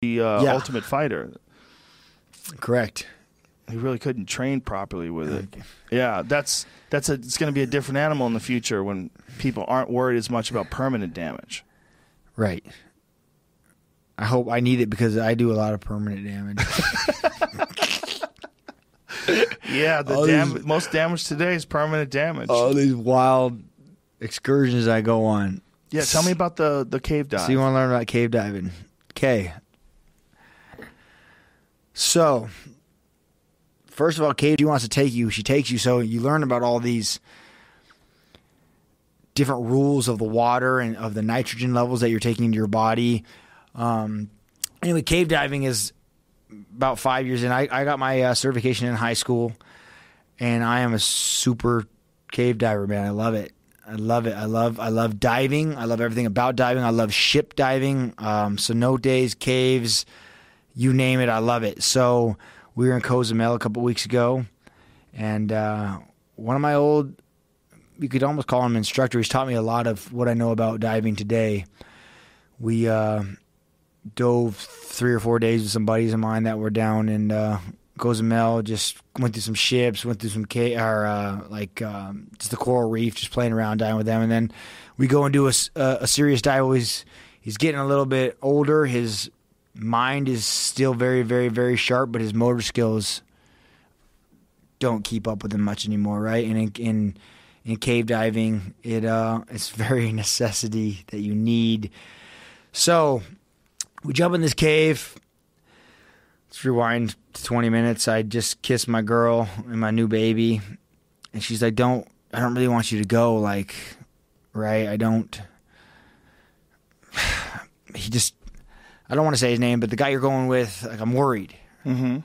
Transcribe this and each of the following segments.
the uh, Yeah. Ultimate Fighter. Correct. He really couldn't train properly with it. Yeah, that's that's a it's going to be a different animal in the future when people aren't worried as much about permanent damage. Right. I hope I need it because I do a lot of permanent damage. Yeah, the dam- these- most damage today is permanent damage. All these wild excursions I go on. yeah, tell me about the the cave dive. So you want to learn about cave diving? Okay. So, first of all, she wants to take you. She takes you, so you learn about all these different rules of the water and of the nitrogen levels that you're taking into your body. Um, anyway, cave diving is about five years in. I, I got my uh, certification in high school, and I am a super cave diver, man. I love it. I love it. I love I love diving. I love everything about diving. I love ship diving. Um, cenotes, caves, you name it. I love it. So we were in Cozumel a couple weeks ago, and uh, one of my old, you could almost call him instructor. He's taught me a lot of what I know about diving today. We uh, dove three or four days with some buddies of mine that were down in uh, Cozumel. Just went through some ships, went through some ca- or uh, like um, just the coral reef, just playing around, diving with them, and then we go and do a serious dive. He's he's getting a little bit older. His mind is still very, very, very sharp, but his motor skills don't keep up with him much anymore, right? And in in, in cave diving, it uh, it's very necessity that you need. So we jump in this cave. Let's rewind to 20 minutes. I just kissed my girl and my new baby, and she's like, "Don't, I don't really want you to go." Like, right? I don't. He just, I don't want to say his name, but the guy you're going with, like, I'm worried. mm-hmm.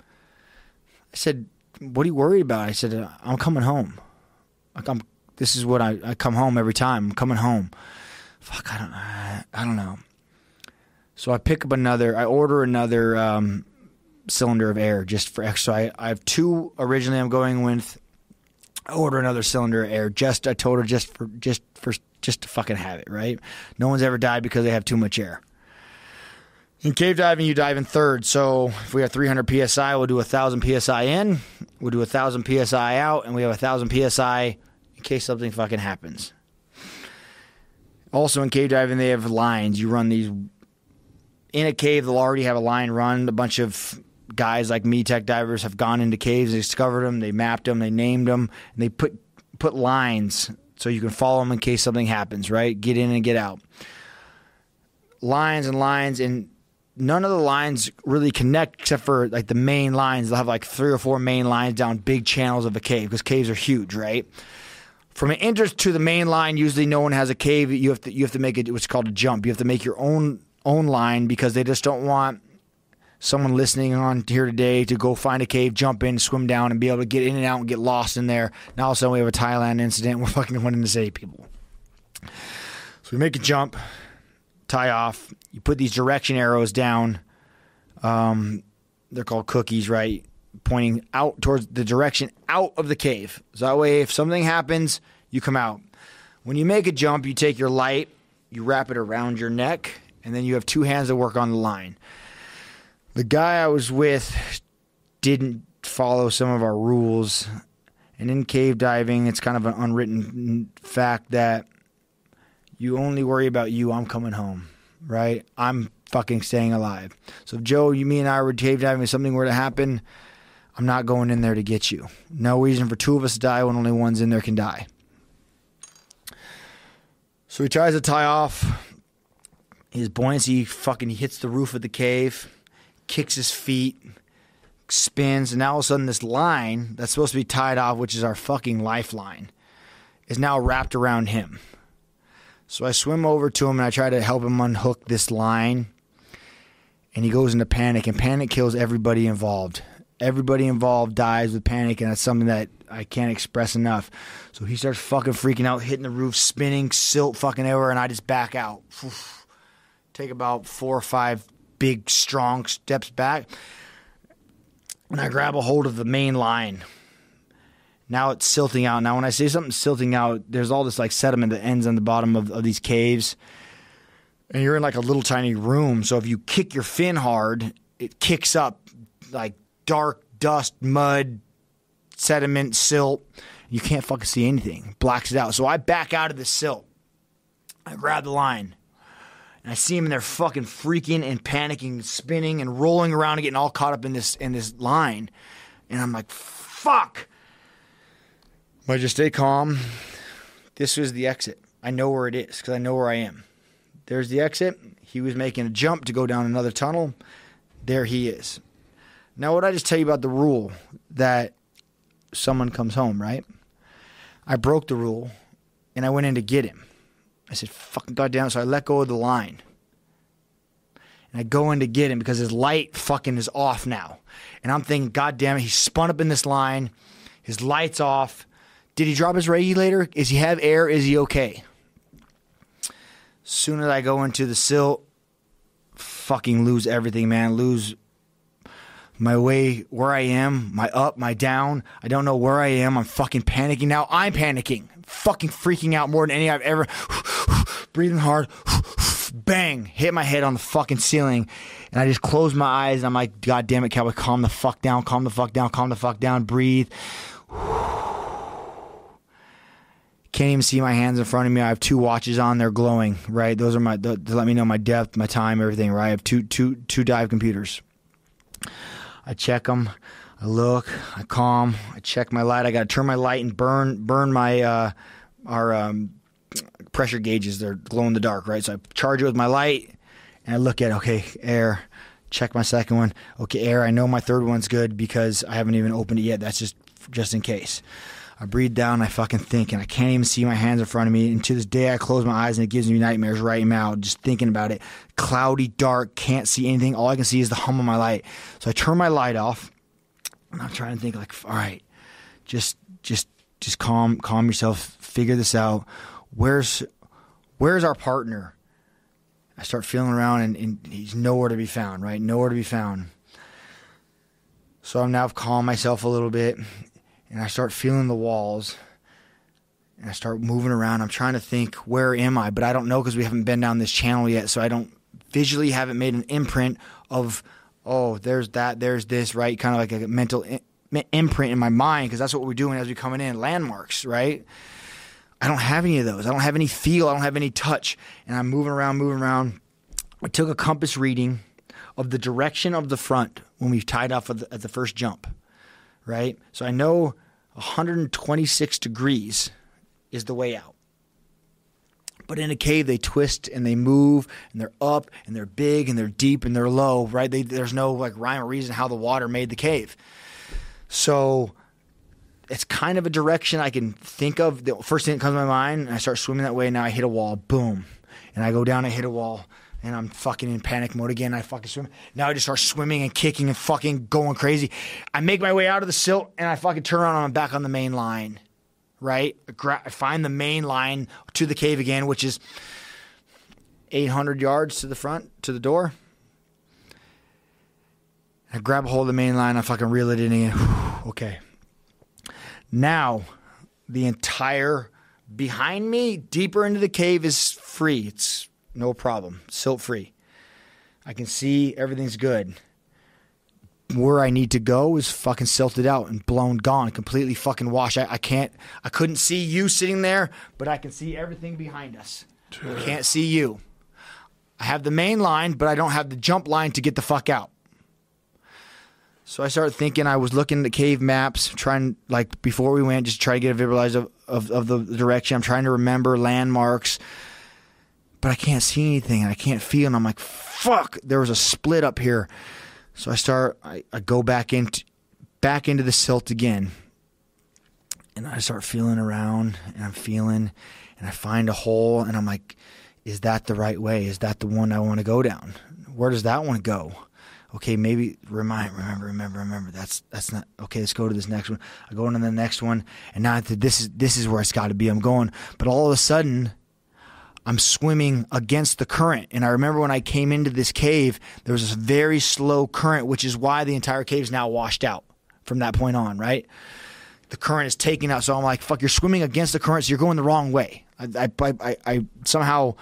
I said, "What are you worried about?" I said, "Uh, "I'm coming home. Like I'm. This is what I, I come home every time. I'm coming home. Fuck, I don't. I, I don't know." So I pick up another. I order another um, cylinder of air just for extra. I, I have two originally. I'm going with. I order another cylinder of air. Just I told her just for just for just to fucking have it. Right. No one's ever died because they have too much air. In cave diving, you dive in third. So if we have 300 psi, we'll do 1,000 psi in, we'll do 1,000 psi out, and we have 1,000 psi in case something fucking happens. Also, in cave diving, they have lines. You run these in a cave. They'll already have a line run. A bunch of guys like me, tech divers, have gone into caves, they discovered them, they mapped them, they named them, and they put put lines so you can follow them in case something happens. Right, get in and get out. Lines and lines and none of the lines really connect except for like the main lines. They'll have like three or four main lines down big channels of a cave because caves are huge, right? From an entrance to the main line, usually no one has a cave. You have to you have to make it what's called a jump. You have to make your own own line because they just don't want someone listening on here today to go find a cave, jump in, swim down, and be able to get in and out and get lost in there. Now all of a sudden we have a Thailand incident. We're fucking in to save people. So we make a jump, tie off. You put these direction arrows down. Um, they're called cookies, right? Pointing out towards the direction out of the cave. So that way, if something happens, you come out. When you make a jump, you take your light, you wrap it around your neck, and then you have two hands that work on the line. The guy I was with didn't follow some of our rules. And in cave diving, it's kind of an unwritten fact that you only worry about you. I'm coming home, right? I'm fucking staying alive. So if Joe, you, me, and I were cave diving, if something were to happen, I'm not going in there to get you. No reason for two of us to die when only one's in there can die. So he tries to tie off. His buoyancy fucking he hits the roof of the cave, kicks his feet, spins, and now all of a sudden this line that's supposed to be tied off, which is our fucking lifeline, is now wrapped around him. So I swim over to him and I try to help him unhook this line. And he goes into panic, and panic kills everybody involved. Everybody involved dies with panic, and that's something that I can't express enough. So he starts fucking freaking out, hitting the roof, spinning, silt fucking everywhere, and I just back out. Take about four or five big, strong steps back. And I grab a hold of the main line. Now it's silting out. Now, when I say something's silting out, there's all this like sediment that ends on the bottom of, of these caves. and you're in like a little tiny room. So if you kick your fin hard, it kicks up like dark dust, mud, sediment, silt. You can't fucking see anything. Blacks it out. So I back out of the silt. I grab the line. And I see them and they're fucking freaking and panicking, spinning and rolling around and getting all caught up in this in this line. And I'm like, fuck. But just stay calm. This was the exit. I know where it is because I know where I am. There's the exit. He was making a jump to go down another tunnel. There he is. Now, what I just tell you about the rule that someone comes home, right? I broke the rule and I went in to get him. I said, fucking goddamn. So I let go of the line. And I go in to get him because his light fucking is off now. And I'm thinking, God damn it, he spun up in this line. His light's off. Did he drop his regulator? Is he have air? Is he okay? Soon as I go into the silt, fucking lose everything, man. Lose my way where I am, my up, my down. I don't know where I am. I'm fucking panicking now. I'm panicking, fucking freaking out more than any I've ever. breathing hard, bang, hit my head on the fucking ceiling, and I just close my eyes. And I'm like, God damn it, Cowboy, calm the fuck down, calm the fuck down, calm the fuck down, breathe. Can't even see my hands in front of me. I have two watches on; they're glowing. Right, those are my to let me know my depth, my time, everything. Right, I have two two two dive computers. I check them. I look. I calm. I check my light. I got to turn my light and burn burn my uh, our um, pressure gauges. They're glow in the dark, right? So I charge it with my light, and I look at okay, air. Check my second one. Okay, air. I know my third one's good because I haven't even opened it yet. That's just just in case. I breathe down, I fucking think, and I can't even see my hands in front of me. And to this day, I close my eyes and it gives me nightmares right now, just thinking about it. Cloudy, dark, can't see anything. All I can see is the hum of my light. So I turn my light off, and I'm trying to think, like, all right, just, just, just calm, calm yourself. Figure this out. Where's, where's our partner? I start feeling around, and, and he's nowhere to be found. Right, nowhere to be found. So I'm now calm myself a little bit, and I start feeling the walls and I start moving around. I'm trying to think, where am I? But I don't know because we haven't been down this channel yet. So I don't visually haven't made an imprint of, oh, there's that, there's this, right? Kind of like a mental in- imprint in my mind because that's what we're doing as we're coming in landmarks, right? I don't have any of those. I don't have any feel. I don't have any touch. And I'm moving around, moving around. I took a compass reading of the direction of the front when we tied off at the, at the first jump, right? So I know 126 degrees is the way out. But in a cave, they twist and they move and they're up and they're big and they're deep and they're low, right? They, there's no like rhyme or reason how the water made the cave. So it's kind of a direction I can think of. The first thing that comes to my mind, and I start swimming that way. And now I hit a wall, boom, and I go down. I hit a wall, and I'm fucking in panic mode again. I fucking swim. Now I just start swimming and kicking and fucking going crazy. I make my way out of the silt and I fucking turn around and I'm back on the main line. Right? I find the main line to the cave again, which is 800 yards to the front, to the door. I grab a hold of the main line. I fucking reel it in again. okay. Now, the entire behind me, deeper into the cave, is free. It's no problem, silt free. I can see everything's good. Where I need to go is fucking silted out and blown gone, completely fucking washed. I, I can't, I couldn't see you sitting there, but I can see everything behind us. I can't see you. I have the main line, but I don't have the jump line to get the fuck out. So I started thinking. I was looking at the cave maps, trying like before we went, just try to get a visualize of, of, of the direction. I'm trying to remember landmarks but I can't see anything and I can't feel. And I'm like, fuck, there was a split up here. So I start, I, I go back into, back into the silt again. And I start feeling around and I'm feeling and I find a hole and I'm like, is that the right way? Is that the one I want to go down? Where does that one go? Okay, maybe remind, remember, remember, remember. That's that's not okay. Let's go to this next one. I go into the next one, and now this is this is where it's got to be. I'm going, but all of a sudden, I'm swimming against the current. And I remember when I came into this cave, there was this very slow current, which is why the entire cave is now washed out from that point on, right? The current is taking out. So I'm like, fuck, you're swimming against the current, so you're going the wrong way. I, I, I, I somehow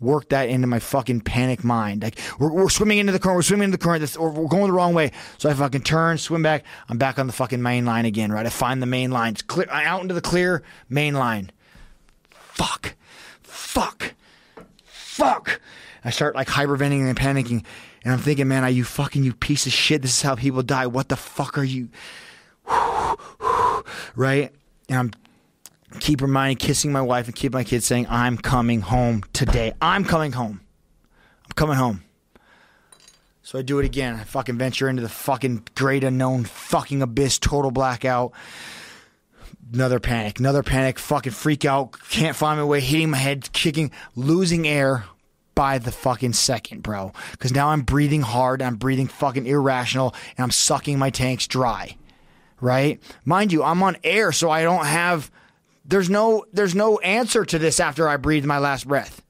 work that into my fucking panic mind. Like we're, we're swimming into the current, we're swimming into the current, this, or we're going the wrong way. So I fucking turn, swim back. I'm back on the fucking main line again. Right, I find the main line. It's clear, out into the clear main line. Fuck, fuck, fuck. I start like hyperventilating and panicking, and I'm thinking, man, are you fucking you piece of shit? This is how people die. What the fuck are you? right? And I'm keep reminding, kissing my wife and keep my kids saying, I'm coming home today. I'm coming home. I'm coming home. So I do it again. I fucking venture into the fucking great unknown fucking abyss, total blackout. Another panic, another panic, fucking freak out, can't find my way, hitting my head, kicking, losing air by the fucking second, bro. Because now I'm breathing hard, I'm breathing fucking irrational, and I'm sucking my tanks dry. Right? Mind you, I'm on air, so I don't have there's no there's no answer to this after I breathe my last breath.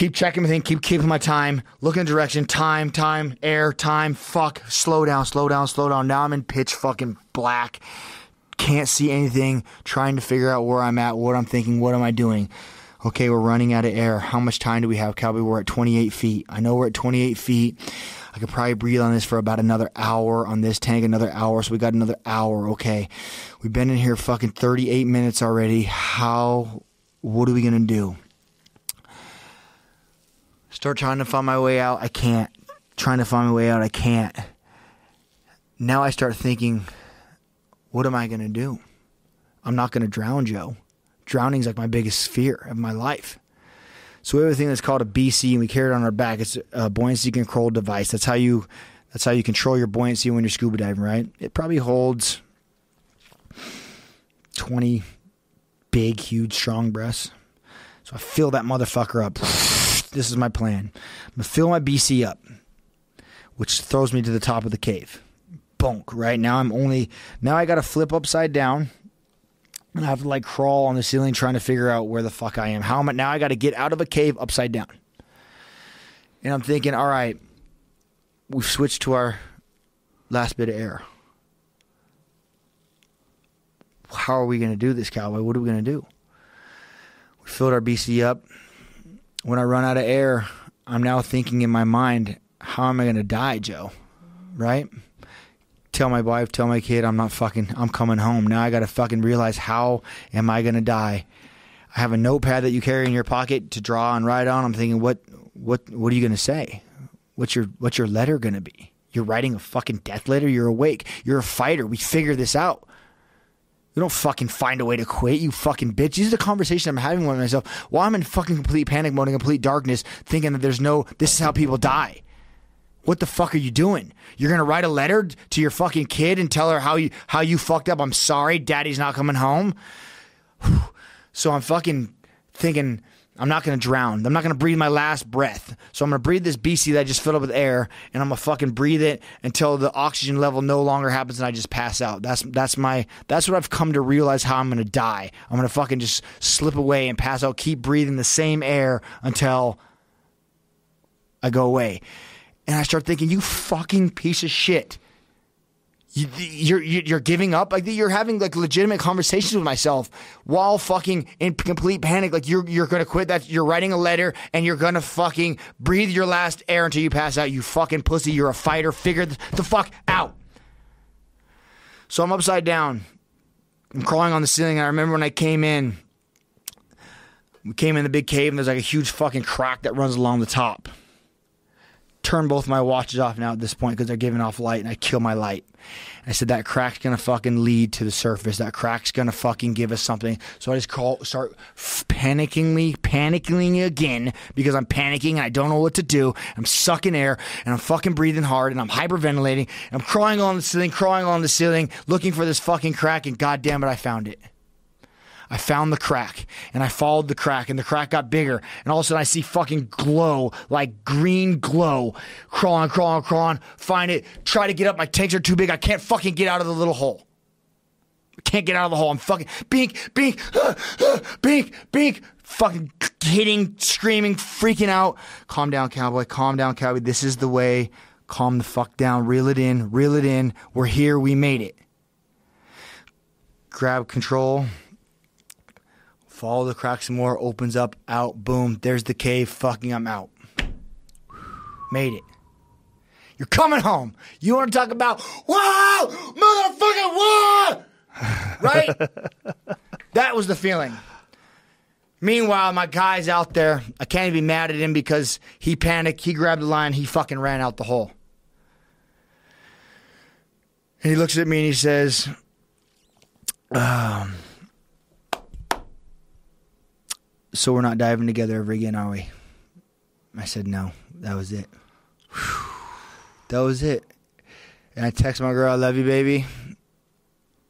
Keep checking everything, keep keeping my time, looking direction, time, time, air, time, fuck, slow down, slow down, slow down. Now I'm in pitch fucking black. Can't see anything, trying to figure out where I'm at, what I'm thinking, what am I doing. Okay, we're running out of air. How much time do we have, Cowboy? We're at 28 feet. I know we're at 28 feet. I could probably breathe on this for about another hour on this tank, another hour. So we got another hour. Okay. We've been in here fucking 38 minutes already. How, what are we going to do? Start trying to find my way out. I can't. Trying to find my way out. I can't. Now I start thinking, what am I going to do? I'm not going to drown Joe. Drowning's like my biggest fear of my life. So we have a thing that's called a BC, and we carry it on our back. It's a buoyancy control device. That's how you that's how you control your buoyancy when you're scuba diving, right? It probably holds 20 big, huge, strong breaths. So I fill that motherfucker up. This is my plan. I'm gonna fill my BC up, which throws me to the top of the cave. Bonk. Right now I'm only now I got to flip upside down and I have to like crawl on the ceiling trying to figure out where the fuck I am. How am I now? I got to get out of a cave upside down. And I'm thinking, all right, we've switched to our last bit of air. How are we going to do this, Cowboy? What are we going to do? We filled our BC up. When I run out of air, I'm now thinking in my mind, how am I going to die, Joe? Right? tell my wife, tell my kid, I'm not fucking, I'm coming home. Now I got to fucking realize how am I going to die? I have a notepad that you carry in your pocket to draw and write on. I'm thinking, what, what, what are you going to say? What's your, what's your letter going to be? You're writing a fucking death letter. You're awake. You're a fighter. We figure this out. You don't fucking find a way to quit, you fucking bitch. This is a conversation I'm having with myself while I'm in fucking complete panic mode and complete darkness, thinking that there's no, this is how people die. What the fuck are you doing? You're gonna write a letter to your fucking kid and tell her how you how you fucked up. I'm sorry, daddy's not coming home. So I'm fucking thinking I'm not gonna drown. I'm not gonna breathe my last breath. So I'm gonna breathe this BC that I just filled up with air, and I'm gonna fucking breathe it until the oxygen level no longer happens and I just pass out. That's that's my that's what I've come to realize how I'm gonna die. I'm gonna fucking just slip away and pass out. Keep breathing the same air until I go away. And I start thinking, you fucking piece of shit. You, you're you're giving up? Like you're having like legitimate conversations with myself while fucking in complete panic. Like you're you're gonna quit that you're writing a letter and you're gonna fucking breathe your last air until you pass out you fucking pussy. You're a fighter. Figure the fuck out. So I'm upside down. I'm crawling on the ceiling and I remember when I came in we came in the big cave and there's like a huge fucking crack that runs along the top turn both my watches off now at this point because they're giving off light and I kill my light. I said that crack's gonna fucking lead to the surface. That crack's gonna fucking give us something. So I just call, start panicking, me panicking again because I'm panicking and I don't know what to do. I'm sucking air and I'm fucking breathing hard and I'm hyperventilating. And I'm crawling on the ceiling, crawling on the ceiling, looking for this fucking crack. And goddamn it, I found it. I found the crack and I followed the crack and the crack got bigger. And all of a sudden I see fucking glow, like green glow, crawling, crawling, crawling, find it, try to get up. My tanks are too big. I can't fucking get out of the little hole. I can't get out of the hole. I'm fucking bink, bink, uh, uh, bink, bink, fucking hitting, screaming, freaking out. Calm down, cowboy. Calm down, cowboy. This is the way. Calm the fuck down. Reel it in. Reel it in. We're here. We made it. Grab control Follow the crack some more. Opens up. Out. Boom. There's the cave. Fucking. I'm out. Made it. You're coming home. You want to talk about wow, motherfucking wow, right? that was the feeling. Meanwhile, my guy's out there. I can't even be mad at him because he panicked. He grabbed the line. He fucking ran out the hole. And he looks at me and he says, um, "So we're not diving together ever again, are we?" I said, "No. That was it. That was it." And I text my girl, "I love you, baby."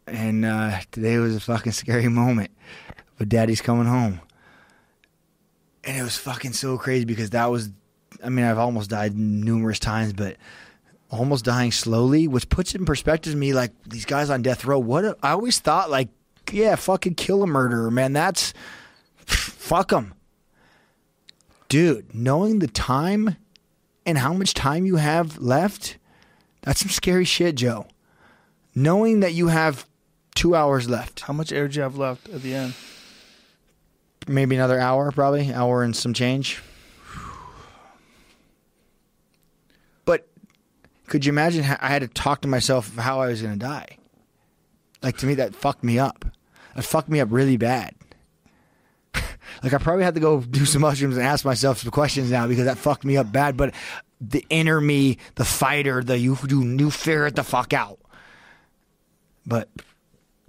And uh, today was a fucking scary moment, but Daddy's coming home and it was fucking so crazy because that was I mean I've almost died numerous times but almost dying slowly which puts in perspective to me like these guys on death row what a, I always thought like yeah fucking kill a murderer man that's fuck them dude knowing the time and how much time you have left that's some scary shit Joe knowing that you have 2 hours left How much air do you have left at the end? maybe another hour, probably hour and some change. But could you imagine? I had to talk to myself of how I was going to die. Like to me, that fucked me up. That fucked me up really bad. Like I probably had to go do some mushrooms and ask myself some questions now because that fucked me up bad. But the inner me, the fighter, the you do new figure it the fuck out. But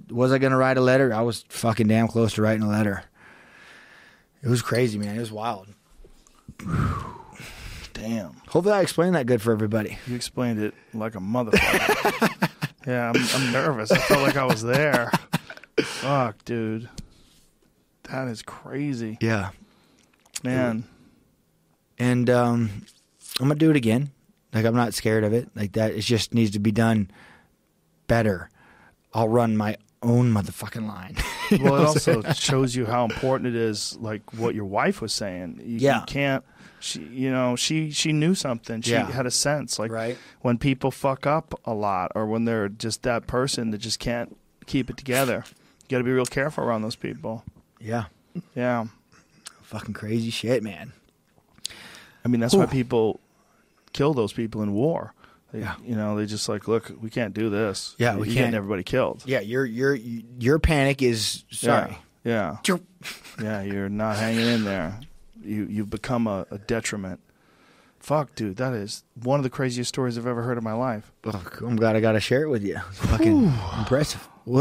was I going to write a letter? I was fucking damn close to writing a letter. It was crazy, man. It was wild. Damn. Hopefully, I explained that good for everybody. You explained it like a motherfucker. yeah, I'm, I'm nervous. I felt like I was there. Fuck, dude. That is crazy. Yeah. Man. And um, I'm gonna do it again. Like I'm not scared of it. Like that. It just needs to be done better. I'll run my own motherfucking line. You know Well, it what I'm saying? also shows you how important it is, like what your wife was saying. You, Yeah. you can't. She, you know, she she knew something. She Yeah. had a sense. Like Right. when people fuck up a lot, or when they're just that person that just can't keep it together. You got to be real careful around those people. Yeah. Yeah. Fucking crazy shit, man. I mean, that's why people kill those people in war. They, Yeah. You know, they just like, look, we can't do this. Yeah, we You're can't. getting everybody killed. Yeah, your your your panic is sorry. Yeah. Yeah. Yeah, you're not hanging in there. You you've become a, a detriment. Fuck, dude, that is one of the craziest stories I've ever heard in my life. Ugh, I'm glad I got to share it with you. It's fucking impressive.